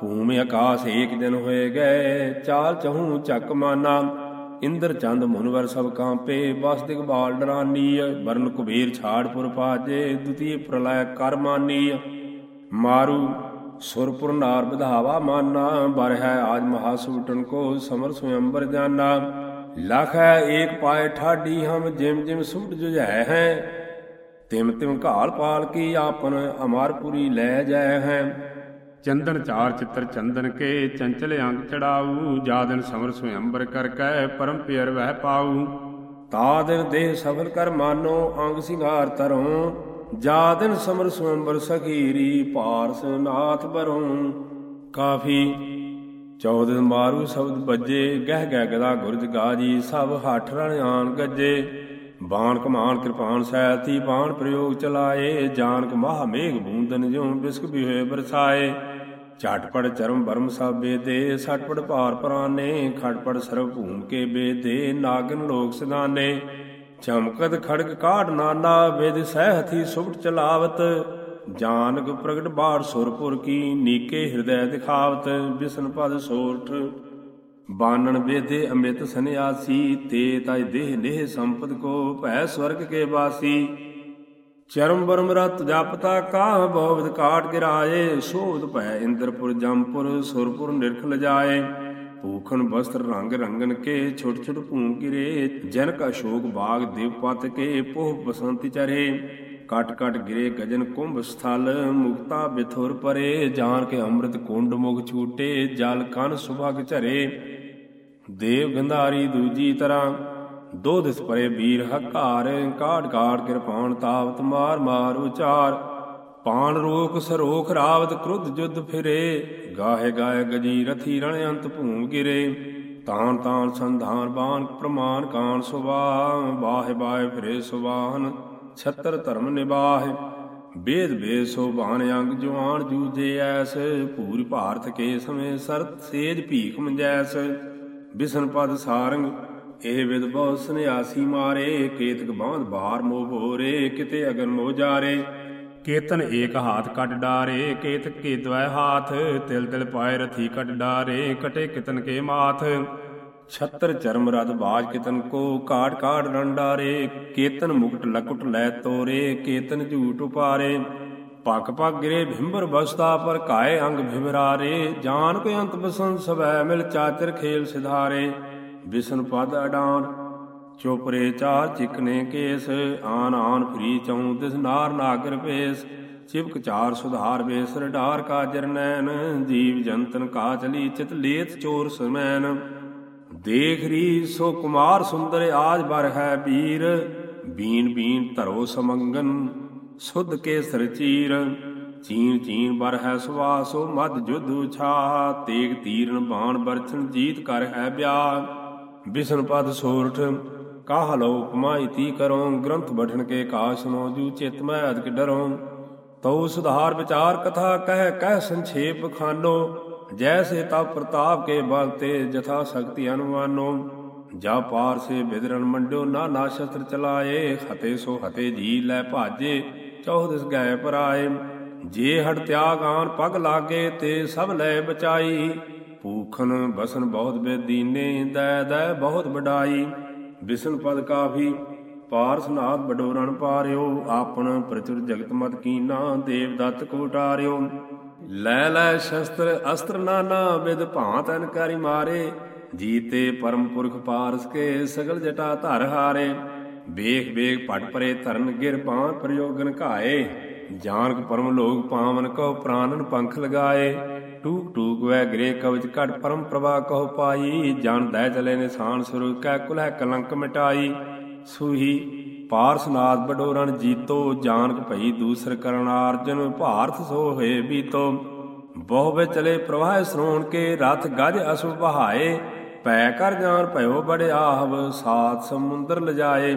ਭੂਮਿ ਆਕਾਸ਼ ਏਕ ਦਿਨ ਹੋਏ ਗਏ, ਚਾਲ ਚਹੂ ਚੱਕ ਮਾਨਾ। ਇੰਦਰ ਚੰਦ ਮੁਨਵਰ ਸਭ ਕਾਂਪੇ, ਬਸ ਦਿਗਬਾਲ ਡਰਾਨੀ। ਵਰਨ ਕੁਬੀਰ ਛਾੜਪੁਰ ਪਾਜੇ, ਦੁਤੀਏ ਪ੍ਰਲੈ ਕਰਮਾਨੀ ਮਾਰੂ ਸੁਰਪੁਰ ਨਾਰ ਵਧਾਵਾ ਮਾਨਾ, ਬਰ ਹੈ ਆਜ ਮਹਾਸੂਟਨ ਕੋ ਸਮਰ ਸੁਯੰਬਰ ਜਾਨਾ। ਲਖ ਹੈ ਏਕ ਪਾਏ ਠਾਡੀ ਹਮ ਜਿਮ ਜਿਮ ਸੁਟ ਜੁਝੈ ਹੈ। ਤਿਮ ਤਿਮ ਘਾਲ ਪਾਲ ਕੀ ਆਪਨ ਅਮਾਰਪੁਰੀ ਲੈ ਜਾਏ ਹੈ। ਚੰਦਨ ਚਾਰ ਚਿੱਤਰ ਚੰਦਨ ਕੇ ਚੰਚਲ ਅੰਗ ਚੜਾਊ ਜਾ ਦਿਨ ਸਮਰ ਸੁਯੰਬਰ ਕਰ ਕੈ ਪਰਮ ਪਿਆਰ ਵਹਿ ਪਾਊ। ਤਾ ਦਿਨ ਦੇਹ ਸਫਲ ਕਰ ਮਾਨੋ, ਅੰਗ ਸਿੰਗਾਰ ਤਰੋਂ ਜਾ ਦਿਨ ਸਮਰ ਸੁਯੰਬਰ ਸਖੀਰੀ ਪਾਰਸ ਨਾਥ ਬਰੋਂ ਕਾਫੀ ਚੌਦਨ ਮਾਰੂ ਸ਼ਬਦ ਬੱਜੇ ਗਹਿ ਗਹਿ ਗਦਾ ਗੁਰਜ ਗਾਜੀ, ਸਭ ਹੱਠ ਰਣ ਆਣ ਗੱਜੇ। ਬਾਣ ਕਮਾਨ ਕਿਰਪਾਨ ਸੈਤੀ ਬਾਣ ਪ੍ਰਯੋਗ ਚਲਾਏ, ਜਾਨਕ ਮਹਾ ਮੇਘ ਬੂੰਦਨ ਜਿਉ ਬਿਸਕ ਵੀ ਹੋਏ ਬਰਸਾਏ। ਝਟਪੜ ਚਰਮ ਬਰਮ ਸਭ ਬੇਦੇ ਸਟਪੜ ਭਾਰ ਪ੍ਰਾਨੇ ਖਟਪੜ ਸਰਬ ਭੂਮ ਕੇ ਬੇਦੇ, ਨਾਗਨ ਲੋਕ ਸਦਾਨੇ। ਚਮਕਤ ਖੜਗ ਕਾਢ ਨਾਨਾ, ਵਿਦ ਸਹਿ ਹਥੀ ਸੁਭਟ ਚਲਾਵਤ। ਜਾਨਕ ਪ੍ਰਗਟ ਬਾੜ ਸੁਰਪੁਰ ਕੀ, ਨੀਕੇ ਹਿਰਦੈ ਦਿਖਾਵਤ, ਬਿਸਨ ਪਦ ਸੋਰਠ ਬਾਨਣ ਬੇਦੇ ਅਮਿਤ ਸੰਿਆਸੀ ਤੇ ਤਜ ਦੇਹ ਨੇਹ ਸੰਪਦ ਕੋ ਭੈ ਸਵਰਗ ਕੇ ਵਾਸੀ। ਚਰਮ ਬਰਮ ਰਤ ਜਪਤਾ, ਕਾਹ ਬੋਵਦ ਕਾਟ ਗਿਰਾਏ। ਸੋਧ ਭੈ ਇੰਦਰਪੁਰ ਜੰਪੁਰ ਸੁਰਪੁਰ ਨਿਰਖ ਲਜਾਏ। ਭੂਖਣ ਬਸਤਰ ਰੰਗ ਰੰਗਨ ਕੇ ਛੋਟ ਛੋਟ ਭੂਮ ਗਿਰੇ ਜਨਕ ਅਸ਼ੋਕ ਬਾਗ ਦੇਵ ਕੇ ਪੋਹ ਬਸੰਤੀ ਚਰੇ। ਕਟ ਕਟ ਗਿਰੇ ਗਜਨ ਕੁੰਭ ਸਥਲ, ਮੁਕਤਾ ਬਿਥੁਰ ਪਰੇ, ਜਾਨ ਕੇ ਅੰਮ੍ਰਿਤ ਕੁੰਡ ਮੁਖ ਛੂਟੇ, ਜਲ ਕਨ ਸੁਭਗ ਝਰੇ। ਦੇਵ ਗੰਧਾਰੀ ਦੂਜੀ ਤਰ੍ਹਾਂ, ਦੋ ਦਿਸ ਪਰੇ ਵੀਰ ਹਕਾਰ ਕਾੜ ਕਾੜ ਕਿਰਪਾਨ ਤਾਵਤ ਮਾਰ ਮਾਰ ਉਚਾਰ। ਪਾਣ ਰੋਕ ਸਰੋਖ ਰਾਵਤ ਕ੍ਰੁੱਧ ਜੁਧ ਫਿਰੇ, ਗਾਹੇ ਗਾਏ ਗਜੀ ਰਥੀ ਰਣ ਅੰਤ ਭੂਮ ਗਿਰੇ। ਤਾਨ ਤਾਨ ਸੰਧਾਨ ਬਾਣ ਪ੍ਰਮਾਨ ਕਾਨ ਸੁਵਾ ਬਾਹੇ ਬਾਹੇ ਫਿਰੇ ਸੁਵਾਹਨ ਛਤਰ ਧਰਮ ਨਿਬਾਹ ਬੇਦ ਬੇਦ ਸੋ ਅੰਗ ਜਵਾਨ ਜੂਜੇ ਐਸ ਪੂਰੀ ਭਾਰਤ ਕੇ ਸਮੇ ਸਰਤ ਸੇਜ ਭੀਖ ਮੰਜੈਸ। ਬਿਸਨ ਪਦ ਸਾਰੰਗ, ਇਹ ਵਿਦ ਬਹੁ ਸੰਿਆਸੀ ਮਾਰੇ, ਕੇਤਕ ਬਾਂਧ ਬਾਰ ਮੋਹ ਭੋਰੇ, ਕਿਤੇ ਅਗਨ ਮੋ ਜਾਰੇ। ਕੇਤਨ ਏਕ ਹਾਥ ਕੱਟ ਡਾਰੇ ਕੇਤ ਕੇ ਦਵੈ ਹਾਥ, ਤਿਲ ਤਿਲ ਪਾਏ ਰਥੀ ਕੱਟ ਡਾਰੇ, ਕਟੇ ਕਿਤਨ ਕੇ ਮਾਥ। ਛਤਰ ਚਰਮ ਰਦ ਬਾਜ ਕਿਤਨ ਕੋ ਕਾੜ ਕਾੜ ਰੰਡਾਰੇ ਕੇਤਨ ਮੁਕਟ ਲਕੁਟ ਲੈ ਤੋਰੇ ਕੇਤਨ ਝੂਟ ਉਪਾਰੇ। ਪੱਕ ਪੱਕ ਗਿਰੇ ਭਿੰਬਰ ਬਸਤਾ ਪਰ ਕਾਏ ਅੰਗ ਭਿਵਰਾਰੇ ਜਾਨ ਕੋ ਅੰਤ ਬਸੰਤ ਸਵੈ ਮਿਲ ਚਾਤਰ ਖੇਲ ਸਿਧਾਰੇ। ਵਿਸ਼ਨ ਪਦ ਅਡਾਨ ਚੋਪਰੇ ਚਾਰ ਚਿਕਨੇ ਕੇਸ, ਆਨ ਆਨ ਫਰੀ ਚਉ ਦਿਸ ਨਾਰ ਨਾਗਰ ਪੇਸ ਚਿਪਕ ਚਾਰ ਸੁਧਾਰ ਬੇਸਰ ਢਾਰ ਕਾ ਜਰਨੈਨ ਜੀਵ ਜੰਤਨ ਕਾ ਚਿਤ ਲੇਤ ਚੋਰ ਸਮੈਨ। ਦੇਖ ਰੀ ਸੋ ਕੁਮਾਰ ਸੁੰਦਰ ਆਜ ਬਰ ਹੈ ਵੀਰ ਬੀਨ ਬੀਨ ਧਰੋ ਸਮੰਗਨ, ਸੁਧ ਕੇ ਸਰਚੀਰ ਚੀਨ ਚੀਨ ਬਰ ਹੈ ਸੁਵਾਸੋ ਮਦ ਜੁਧ ਉਛਾ। ਤੇਗ ਤੀਰਨ ਬਾਣ ਬਰਛਨ ਜੀਤ ਕਰ ਹੈ ਬਿਆ। ਬਿਸ਼ਨ ਪਦ ਸੋਰਠ ਕਾਹ ਲੋ ਉਪਮਾ ਇਤੀ ਕਰੋ ਗ੍ਰੰਥ ਬਠਣ ਕੇ ਕਾਸ਼ਨੋ ਜੂ ਚਿਤ ਮੈਂ ਅਦਕ ਡਰੋ ਤਉ ਸੁਧਾਰ ਵਿਚਾਰ ਕਥਾ ਕਹਿ ਕਹਿ ਸੰਛੇਪ ਖਾਨੋ। ਜੈਸੇ ਤਾ ਪ੍ਰਤਾਪ ਕੇ ਬਲ ਤੇ ਜਥਾ ਸ਼ਕਤੀ ਅਨੁਮਾਨੋ। ਜਾ ਪਾਰ ਸੇ ਬਿਦਰਨ ਮੰਡਿਓ ਨਾ ਨਾ ਸ਼ਸਤਰ ਚਲਾਏ, ਹਤੇ ਸੋ ਹਤੇ ਜੀ ਲੈ ਭਾਜੇ ਚੌਹਦਿਸ ਗਏ ਪਰਾਏ। ਜੇ ਹਟ ਤਿਆਗ ਆਨ ਪਗ ਲਾਗੇ, ਤੇ ਸਭ ਲੈ ਬਚਾਈ। ਭੂਖਨ ਬਸਨ ਬਹੁਤ ਬੇਦੀਨੇ, ਦੈ ਦੈ ਬਹੁਤ ਵਡਾਈ। ਵਿਸ਼ਨ ਪਦ ਕਾਫੀ ਪਾਰਸ ਨਾਥ ਬਡੋਰਨ ਪਾਰਿਓ, ਆਪਣ ਪ੍ਰਚੁਰ ਜਗਤ ਮਤ ਕੀਨਾ ਦੇਵ ਦਤ ਕੋਟਾਰਿਓ। ਲੈ ਲੈ ਸ਼ਸਤਰ ਅਸਤਰ ਨਾਨਾ ਵਿਦ ਭਾਂਤ ਅਨਕਾਰੀ ਮਾਰੇ। ਜੀਤੇ ਪਰਮ ਪੁਰਖ ਪਾਰਸ ਕੇ ਸਗਲ ਜਟਾ ਧਰ ਹਾਰੇ। ਵੇਖ ਵੇਖ ਪਟ ਪਰੇ ਧਰਨ ਗਿਰ ਪਾਂ ਪ੍ਰਯੋਗਨ ਘਾਏ। ਜਾਨਕ ਪਰਮ ਲੋਕ ਪਾਵਨ ਕਉ ਪ੍ਰਾਨਨ ਪੰਖ ਲਗਾਏ। ਟੂਕ ਟੂਕ ਵੈ ਗ੍ਰੇ ਕਵਚ ਕਟ ਪਰਮ ਪ੍ਰਭਾ ਕਉ ਪਾਈ। ਜਾਣ ਦੈ ਚਲੇ ਨਿਸ਼ਾਨ ਸੁਰ ਕੈ ਕੁਲਹਿ ਕਲੰਕ ਮਿਟਾਈ। ਸੁਹੀ ਪਾਰਸਨਾਥ ਬਡੋਰਨ ਜੀਤੋ ਜਾਨਕ ਭਈ ਦੂਸਰ ਕਰਨਾਰਜਨ ਭਾਰਤ ਸੋ ਹੋਏ ਬੀਤੋ। ਬਹੁ ਵੇ ਚਲੇ ਪ੍ਰਵਾਹ ਸਰੋਣ ਕੇ, ਰਥ ਗਜ ਅਸੁ ਬਹਾਏ ਪੈ ਕਰ ਜਾਨ ਭਇਓ ਬੜਿਆਹਵ ਸਾਤ ਸਮੁੰਦਰ ਲਜਾਏ।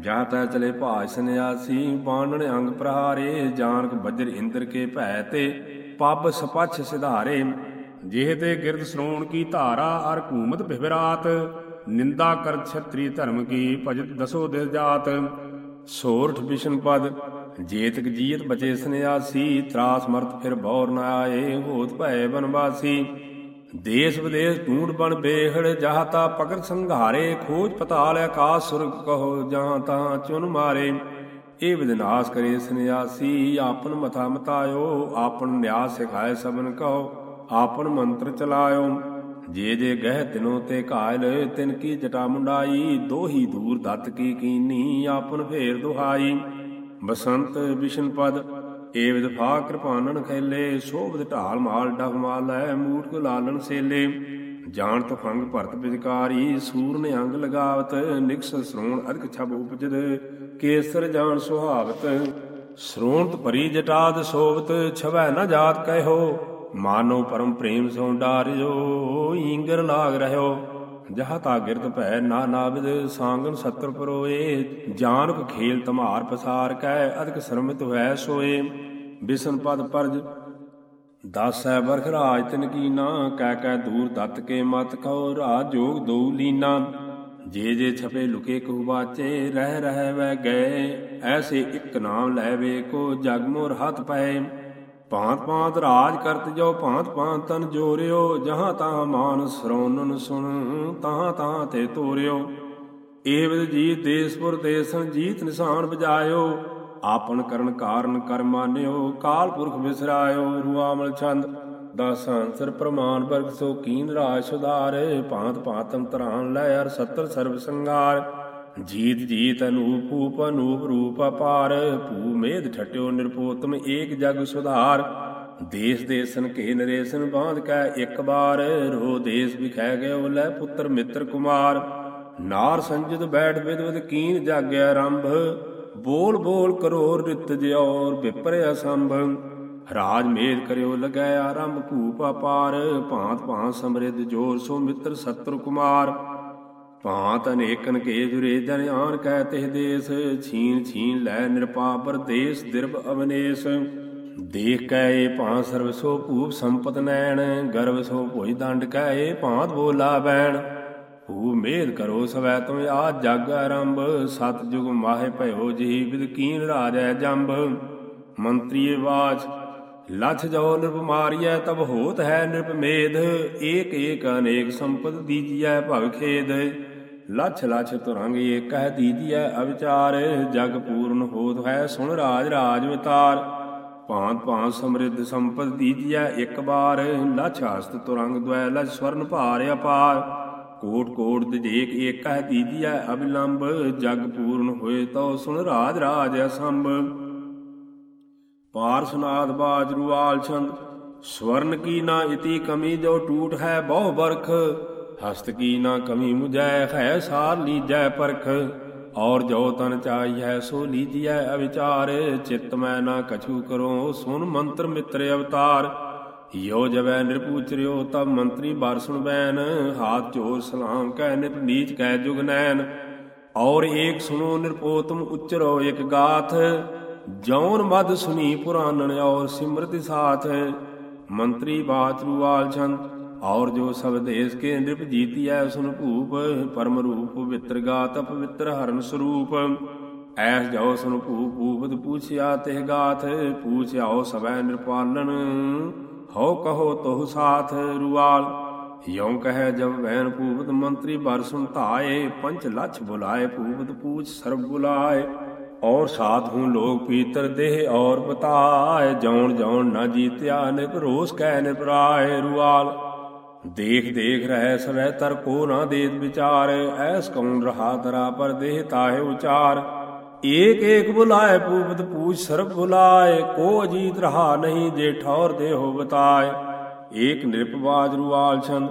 ਜਾਂ ਤੈ ਚਲੇ ਭਾਜ ਸੰਿਆਸੀ ਬਾਣਨ ਅੰਗ ਪ੍ਰਹਾਰੇ ਜਾਨਕ ਬਜਰ ਇੰਦਰ ਕੇ ਭੈ ਤੇ। ਪੱਬ ਸਪਛ ਸਿਧਾਰੇ ਜਿਹ ਤੇ ਗਿਰਦ ਸਰੋਣ ਕੀ ਧਾਰਾ ਅਰ ਹਕੂਮਤ ਬਿਵਰਾਤ, ਨਿੰਦਾ ਕਰ ਛਤਰੀ ਧਰਮ ਕੀ ਭਜਤ ਦਸੋ ਦਿਲ ਜਾਤ। ਸੋਰਠ ਬਿਸ਼ਨ ਪਦ, ਜੇਤਕ ਜੀਤ ਬਚੇ ਸੰਿਆਸੀ ਤਰਾਸ ਮਰਤ ਫਿਰ ਬੌਰ ਨ ਆਏ, ਹੋਤ ਭੈ ਬਨਵਾਸੀ। ਦੇਸ ਵਿਦੇਸ ਢੂੰਡ ਬਣ ਬੇਹੜ ਜਹਤਾ ਪਕੜ ਸੰਘਾਰੇ, ਖੋਜ ਪਤਾਲ ਆਕਾਸ ਸੁਰਗ ਕਹੋ ਜਹਾਂ ਤਾਂ ਚੁਨ ਮਾਰੇ। ਇਹ ਵਿਦਨਾਸ ਕਰੇ ਸੰਿਆਸੀ ਆਪਨ ਮਥਾ ਮਤਾਇਓ, ਆਪਨ ਨਿਆਸ ਸਿਖਾਏ ਸਭਨ ਕਹੋ, ਆਪਨ ਮੰਤਰ ਚਲਾਇਓ। ਜੇ ਜੇ ਗਹਿ ਤਿਨੋ ਤੇ ਘਾਇਲ, ਤਿਨ ਕੀ ਜਟਾ ਮੁੰਡਾਈ, ਦੋਹੀ ਦੂਰ ਦਤ ਕੀ ਕੀਨੀ, ਆਪਨ ਫੇਰ ਦੁਹਾਈ। ਬਸੰਤ ਵਿਸ਼ਨ ਪਦ, ਏ ਵਿਦਫਾ ਕਿਰਪਾਨਨ ਖੈਲੇ ਸੋਭਦ ਢਾਲ ਮਾਲ ਡਗ ਮਾਲੈ ਮੂਠ ਕੋ ਲਾਲਨ ਸੇਲੇ। ਜਾਣ ਤਫੰਗ ਭਰਤ ਵਿਦਕਾਰੀ ਸੂਰ ਨੇ ਅੰਗ ਲਗਾਵਤ, ਨਿਕਸ ਸਰੋਣ ਅਧਿਕ ਛਬ ਉਪਜਦ। ਕੇਸਰ ਜਾਣ ਸੁਹਾਵਤ ਸਰੋਣਤ ਭਰੀ ਜਟਾਦ ਸੋਵਤ, ਛਵੈ ਨਾ ਜਾਤ ਕਹਿਓ, ਮਾਨੋ ਪਰਮ ਪ੍ਰੇਮ ਸੋ ਡਾਰਿਓ, ਈਂਗਰ ਲਾਗ ਰਹਿਓ। ਜਹ ਤਾ ਗਿਰਦ ਭੈ ਨਾ ਨਾਬਿਦ, ਸਾੰਗਨ ਸਤਰ ਪਰੋਏ, ਜਾਨਕ ਖੇਲ ਧਮਾਰ ਪਸਾਰ ਕੈ ਅਧਿਕ ਸ਼ਰਮਿਤ ਹੋਇ ਸੋਏ। ਬਿਸ਼ਨ ਪਦ ਪਰਜ, ਦਾਸੈ ਬਰਖ ਰਾਜ ਤਿਨ ਕੀਨਾ ਕਹਿ ਕਹਿ ਦੂਰ ਦਤ ਕੇ ਮਤ ਕਉ, ਰਾਜ ਜੋਗ ਦਉ ਲੀਨਾ। ਜੇ ਜੇ ਛਪੇ ਲੁਕੇ ਕੋ ਬਾਚੇ ਰਹਿ ਰਹਿ ਵੈ ਗਏ। ਐਸੇ ਇੱਕ ਨਾਮ ਲੈਵੇ ਕੋ ਜਗ ਮੋਰ ਹੱਥ ਪਏ। ਭਾਂਤ ਭਾਂਤ ਰਾਜ ਕਰਤ ਜੋ, ਭਾਂਤ ਭਾਂਤ ਤਨ ਜੋਰਿਓ। ਜਹਾਂ ਤਾਂ ਮਾਨ ਸਰੋਨਨ ਸੁਣ, ਤਹਾਂ ਤਹਾਂ ਤੇ ਤੋਰਿਓ। ਏ ਵਿਦ ਜੀਤ ਦੇਸਪੁਰ ਦੇਸਨ ਜੀਤ ਨਿਸ਼ਾਨ ਬਜਾਇਓ ਆਪਨ ਕਰਨ ਕਾਰਨ ਕਰਮਾਨਿਓ ਕਾਲ ਪੁਰਖ ਵਿਸਰਾਇਓ ਰੂਆਮਲ ਛੰਦ। ਦਸ ਅੰਸਰ ਪ੍ਰਮਾਨ ਵਰਗ ਸੋ ਕੀਨ ਰਾਜ ਸੁਧਾਰ, ਭਾਂਤ ਭਾਂਤਮ ਤਰਾਨ ਲੈ ਅਰ ਸਤਰ ਸਰਬ ਸੰਗਾਰ। ਜੀਤ ਜੀਤ ਅਨੂਪ ਉਪ ਅਨੂਪ ਰੂਪ ਅਪਾਰ, ਭੂ ਮੇਧ ਠਟਿਓ ਨਿਰਪੋਤਮ ਏਕ ਜਗ ਸੁਧਾਰ। ਦੇਸ ਦੇਸਨ ਕੇ ਨਰੇਸਨ ਬਾਂਧ ਕੈ ਇੱਕ ਬਾਰ ਰੋ ਦੇਸ ਵਿਖੈ ਗਇਓ ਲੈ ਪੁੱਤਰ ਮਿੱਤਰ ਕੁਮਾਰ। ਨਾਰ ਸੰਜਿਤ ਬੈਠ ਵਿਦਵਦ ਕੀਨ ਜਾਗਿਆ ਰੰਭ, ਬੋਲ ਬੋਲ ਕਰੋ ਰਿਤ ਜਿਉਰ ਵਿਪਰ ਅਸੰਭ ਰਾਜ ਮੇਦ ਕਰਿਓ ਲਗੈ ਆਰੰਭ ਭੂਪ ਅਪਾਰ। ਭਾਂਤ ਭਾਂਤ ਸਮਰਿਧ ਜੋਰ ਸੋ ਮਿੱਤਰ ਸਤਰ ਕੁਮਾਰ। ਭਾਂਤ ਅਨੇਕਨ ਕੇ ਜੁਰੇ ਜਨ ਆਨ ਕਹਿ ਤਿਹ ਦੇਸ। ਛੀਨ ਛੀਨ ਲੈ ਨਿਰਪਾਪਰ ਦੇਸ ਦਿਰਬ ਅਵਨੇਸ। ਦੇਖ ਕੈ ਭਾਂ ਸਰਬ ਸੋ ਭੂਪ ਸੰਪਤ ਨੈਣ। ਗਰਵ ਸੋ ਭੋਜ ਦੰਡ ਕੈ ਭਾਂਤ ਬੋਲਾ ਬੈਣ। ਭੂ ਮੇਦ ਕਰੋ ਸਵੈ ਤੁਮ ਆ ਜਗ ਆਰੰਭ। ਸਤ ਜੁਗ ਮਾਹੇ ਭਇਓ ਜੀ ਵਿਦ ਕੀਨ ਰਾਜੈ ਜੰਭ। ਮੰਤਰੀ ਵਾਚ ਲਛ ਜੋ ਨਿਰਭ ਮਾਰੀਐ, ਤਬ ਹੋਤ ਹੈ ਨਿਰਭ ਮੇਧ। ਏਕ ਏਕ ਅਨੇਕ ਸੰਪਦ ਦੀਜੀਐ, ਭਵ ਖੇਦ। ਲਛ ਲਛ ਤੁਰੰਗ ਏਕਹਿ ਦੀਜੀਐ, ਅਵਿਚਾਰ। ਜਗ ਪੂਰਨ ਹੋਤ ਹੈ, ਸੁਣ ਰਾਜ ਰਾਜ ਵਿਤਾਰ। ਭਾਂਤ ਭਾਂਤ ਸਮਰਿੱਧ ਸੰਪਦ ਦੀਜੀਐ, ਇੱਕ ਬਾਰ। ਲਛ ਹਸਤ ਤੁਰੰਗ ਦ્વੈ ਲਛ ਸਵਰਨ ਭਾਰ ਅਪਾਰ। ਕੋਟ ਕੋਟ ਦਿਜੇਕ ਏਕਹਿ ਦੀਜੀਐ ਅਬਿਲੰਬ ਜਗ ਪੂਰਨ ਹੋਏ ਤੋ ਸੁਣ ਰਾਜ ਰਾਜ ਅਸੰਭ। ਪਾਰਸਨਾਦ ਬਾਜ ਰੁਆਲ ਸਵਰਨ ਕੀ ਨਾ ਇਤੀ ਕਮੀ ਜੋ ਟੂਟ ਹੈ ਬਹੁ ਬਰਖ, ਹਸਤ ਕੀ ਨਾ ਕਮੀ ਮੁਜੈ ਹੈ ਸਾਰ ਲੀਜੈ ਪਰਖ, ਔਰ ਜੋ ਤਨ ਚਾਹੀਐ ਸੋ ਲੀਜੀਐ ਅਵਿਚਾਰ, ਚਿਤ ਮੈਂ ਨਾ ਕਛੂ ਕਰੋ, ਸੁਨ ਮੰਤਰ ਮਿੱਤਰ ਅਵਤਾਰ, ਯੋ ਜਵੈ ਨਿਰਪੂਚਰਿਓ ਤਬ ਮੰਤਰੀ ਬਾਰ ਸੁਣ ਬੈਨ, ਹਾਥ ਜੋਰ ਸਲਾਮ ਕਹਿ ਨਿਤ ਨੀਚ ਕਹਿ ਜੁਗਨੈਨ ਔਰ ਏਕ ਸੁਨੋ ਨਿਰਪੋਤਮ ਉਚਰੋ ਇਕ ਗਾਥ ਜੌਨ ਮਦ ਸੁਨੀ ਪੁਰਾਨਨ ਔਰ ਸਿਮਰਤਿ ਸਾਥ ਮੰਤਰੀ ਬਾਤ ਰੂਵਾਲ ਚੰਦ ਔਰ ਜੋ ਸਭ ਦੇਸ ਕੇ ਨਿਰਪ ਜੀਤੀਐ ਸੁਨ ਭੂਪ, ਪਰਮ ਰੂਪ ਪਵਿੱਤਰ ਗਾਤ ਪਵਿੱਤਰ ਹਰਨ ਸਰੂਪ। ਐਸ ਜੋ ਸੁਨ ਭੂਪ ਭੂਪਤ ਪੁੱਛਿਆ ਤੇ ਗਾਥ, ਪੁੱਛਿਆਓ ਸਵੈ ਨਿਰਪਾਲਨ। ਹਉ ਕਹੋ ਤੋਹ ਸਾਥ ਰੂਵਾਲ ਯੋਂ ਕਹੈ ਜਬ ਵੈਨ ਭੂਪਤ ਮੰਤਰੀ ਬਰ ਸੁਨ ਧਾਏ ਪੰਚ ਲਛ ਬੁਲਾਏ ਭੂਪਤ ਪੂਛ ਸਰਬ ਬੁਲਾਏ। ਔਰ ਸਾਥ ਹੂੰ ਲੋਕ ਪੀਤਰ ਦੇਹ ਔਰ ਬਤਾਏ, ਜੌਣ ਜੌਣ ਨਾ ਜੀਤਿਆ ਨਿਪ ਰੋਸ ਕਹਿ ਨਿਪਰਾਏ ਰੁਆਲ। ਦੇਖ ਦੇਖ ਰਹਿ ਸਵੈ ਤਰ ਕੋ ਨਾ ਦੇਤ ਵਿਚਾਰ, ਐਸ ਕੌਣ ਰਹਾ ਤਰਾ ਪਰ ਦੇਹ ਤਾਹੇ ਉਚਾਰ। ਏਕ ਏਕ ਬੁਲਾਏ ਪੂਪਤ ਪੂਛ ਸਰਬ ਬੁਲਾਏ, ਕੋ ਅਜੀਤ ਰਹਾ ਨਹੀਂ ਜੇ ਠੌਰ ਦੇਹੋ ਬਤਾਏ। ਏਕ ਨਿਰਪਵਾਜ ਰੁਆਲ ਛੰਦ,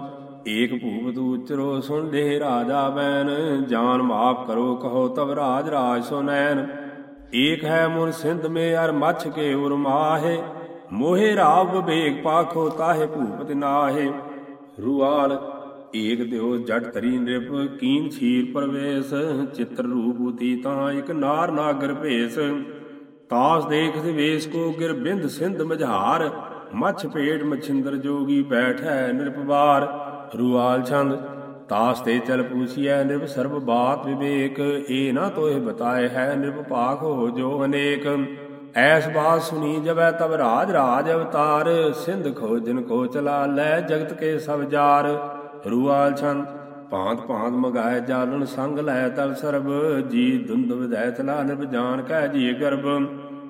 ਏਕ ਭੂਪਤ ਉਚਰੋ ਸੁਣ ਦੇ ਰਾਜਾ ਬੈਨ। ਜਾਨ ਮਾਫ ਕਰੋ ਕਹੋ ਤਬ ਰਾਜ ਰਾਜ ਸੁਨੈਨ ਏਕ ਹੈ ਮੁਨ ਸਿੰਧ ਮੇ ਅਰ ਮਛ ਕੇ ਉਰ ਮਾਹੇ, ਮੋਹਿ ਰਾਵ ਵਿਵੇਕ ਪਾਖੋ ਤਾਹੇ ਭੂਪਤ ਨਾਹੇ। ਰੁਆਲ, ਏਕ ਦਿਓ ਜਟ ਤਰੀ ਨਿਰਪ, ਕੀਨ ਛੀਰ ਪਰਵੇਸ, ਚਿੱਤਰ ਰੂਪ ਉਤੀ ਤਾਂ ਇਕ ਨਾਰ ਨਾਗਰ ਭੇਸ। ਤਾਸ ਦੇਖ ਵੇਸ ਕੋ ਗਿਰ ਬਿੰਦ ਸਿੰਧ ਮਝਾਰ, ਮੱਛ ਪੇਟ ਮਛਿੰਦਰ ਜੋਗੀ ਬੈਠੈ ਨਿਰਪਵਾਰ ਰੁਆਲ ਛੰਦ ਤਾਸ ਤੇ ਚਲ ਪੂਛੀਐ ਨਿਰਭ ਸਰਬ ਬਾਤ ਵਿਵੇਕ, ਏ ਨਾ ਤੋਹਿ ਬਤਾਏ ਹੈ ਨਿਰਭ ਪਾਖ ਹੋ ਜੋ ਅਨੇਕ। ਐਸ ਬਾਤ ਸੁਣੀ ਜਬੈ ਤਬ ਰਾਜ ਰਾਜ ਅਵਤਾਰ, ਸਿੰਧ ਖੋਜਨ ਕੋ ਚਲਾ ਲੈ ਜਗਤ ਕੇ ਸਭ ਜਾਰ। ਰੂਆਲ ਛੰਦ, ਭਾਂਤ ਭਾਂਤ ਮਗਾਏ ਜਾਲਨ ਸੰਗ ਲੈ ਤਲ ਸਰਬ, ਜੀ ਦੁੰਦ ਵਿਦੈ ਤਲਾ ਨਿਰਭ ਜਾਣ ਕੈ ਜੀ ਗਰਭ।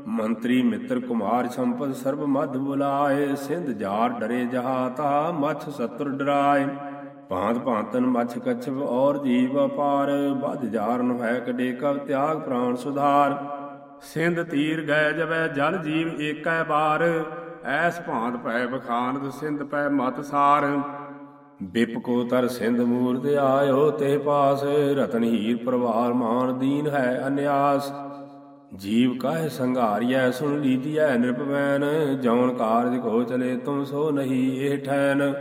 ਮੰਤਰੀ ਮਿੱਤਰ ਕੁਮਾਰ ਸੰਪਦ ਸਰਬ ਮਧ ਬੁਲਾਏ, ਸਿੰਧ ਜਾਰ ਡਰੇ ਜਹਾਤਾ, ਮਛ ਸਤਰ ਡਰਾਏ। ਭਾਂਤ ਭਾਂਤਨ ਮਛ ਕਛਵ ਔਰ ਜੀਵ ਅਪਾਰ ਬਧ ਜਾਰਨ ਹੈ ਕਡੇ ਕਵ ਤਿਆਗ ਪ੍ਰਾਣ ਸੁਧਾਰ। ਸਿੰਧ ਤੀਰ ਗਏ ਜਬੈ ਜਲ ਜੀਵ ਏਕੈ ਬਾਰ, ਐਸ ਭਾਂਤ ਪੈ ਬਖਾਨਦ ਸਿੰਧ ਪੈ ਮਤ ਸਾਰ। ਬਿਪ ਕੋ ਤਰ ਸਿੰਧ ਮੂਰਤ ਆਇਓ ਤੇ ਪਾਸ, ਰਤਨ ਹੀਰ ਪਰਵਾਰ ਮਾਨ ਦੀਨ ਹੈ ਅਨਿਆਸ। ਜੀਵ ਕਾਹਿ ਸੰਘਾਰੀਐ ਸੁਣ ਲੀਜੀਐ ਨਿਰਭਵੈਨ ਜੌਨ ਕਾਰਜ ਕੋ ਚਲੇ ਤੁਮ ਸੋ ਨਹੀਂ ਇਹ ਠੈਨ